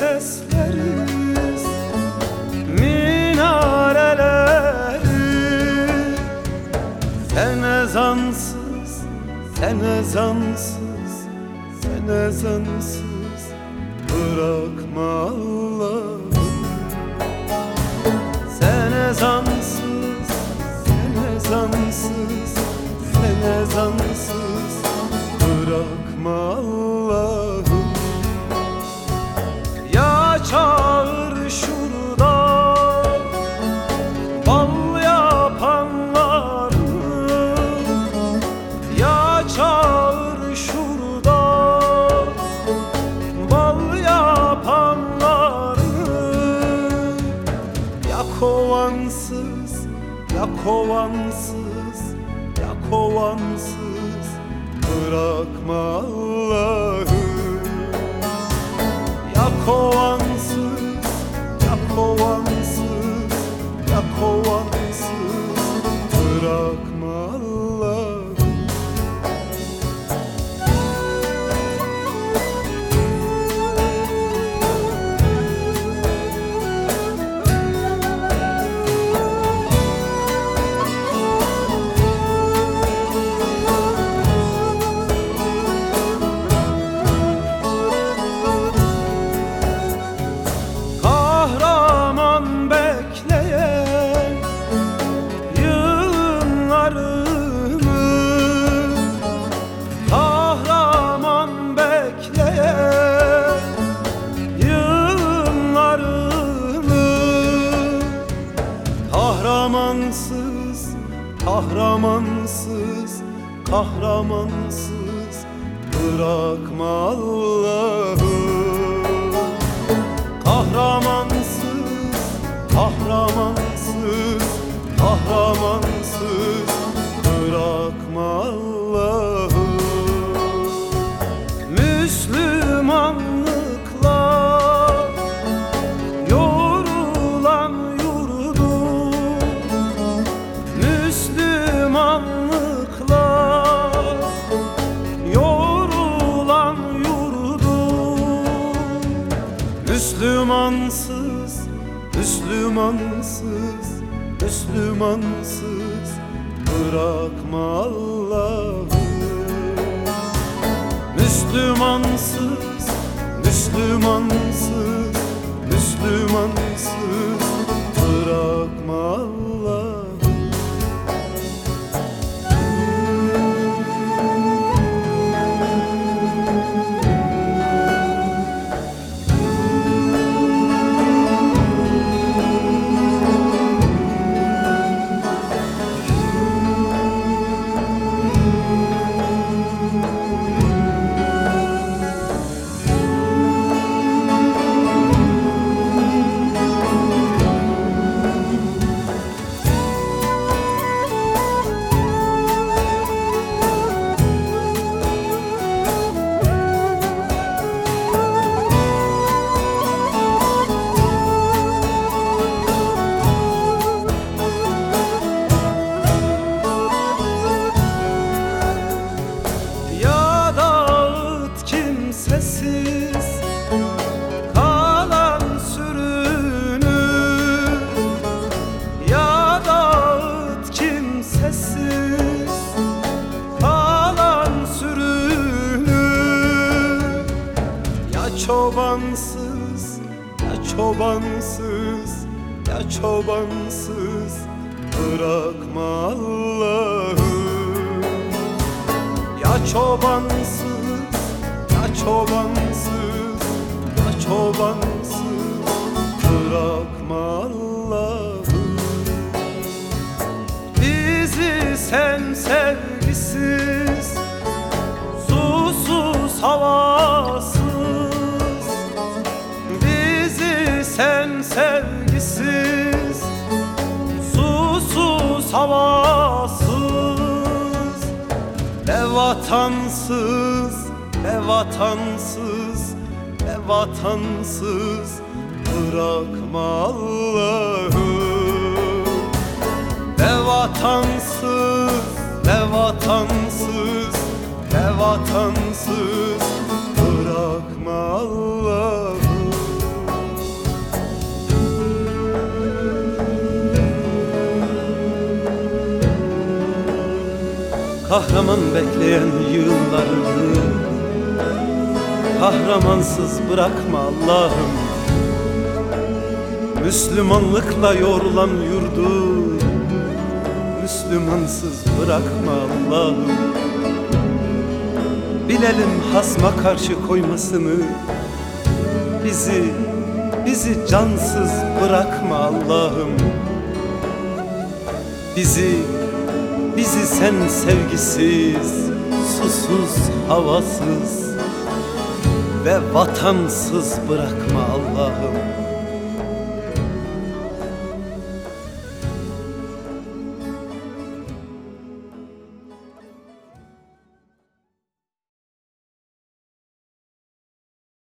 sesleriz Minareleri. Sen ezansız, sen ezansız, sen ezansız Bırakma Allah'ım. Sen ezansız kovansız, ya kovansız, ya kovansız. Bırakma Allah'ım ya kovansız, kahramansız kahramansız bırakma Allah'ım Kahramansız, Müslümansız, Müslümansız, Müslümansız. Bırakma Müslümansız, Müslümansız, çobansız, ya çobansız Bırakma Allah'ım ya çobansız, ya çobansız, ya çobansız Bırakma vatansız, ne vatansız, ne vatansız Bırakma Allah'ım Ne vatansız, ne vatansız, ne vatansız Bırakma Allah'ım Kahraman bekleyen yıllarını Kahramansız bırakma Allah'ım. Müslümanlıkla yorulan yurdu Müslümansız bırakma Allah'ım. Bilelim hasma karşı koymasını. Bizi, bizi cansız bırakma Allah'ım. Bizi, bizi sen sevgisiz, susuz, havasız ve vatansız bırakma Allah'ım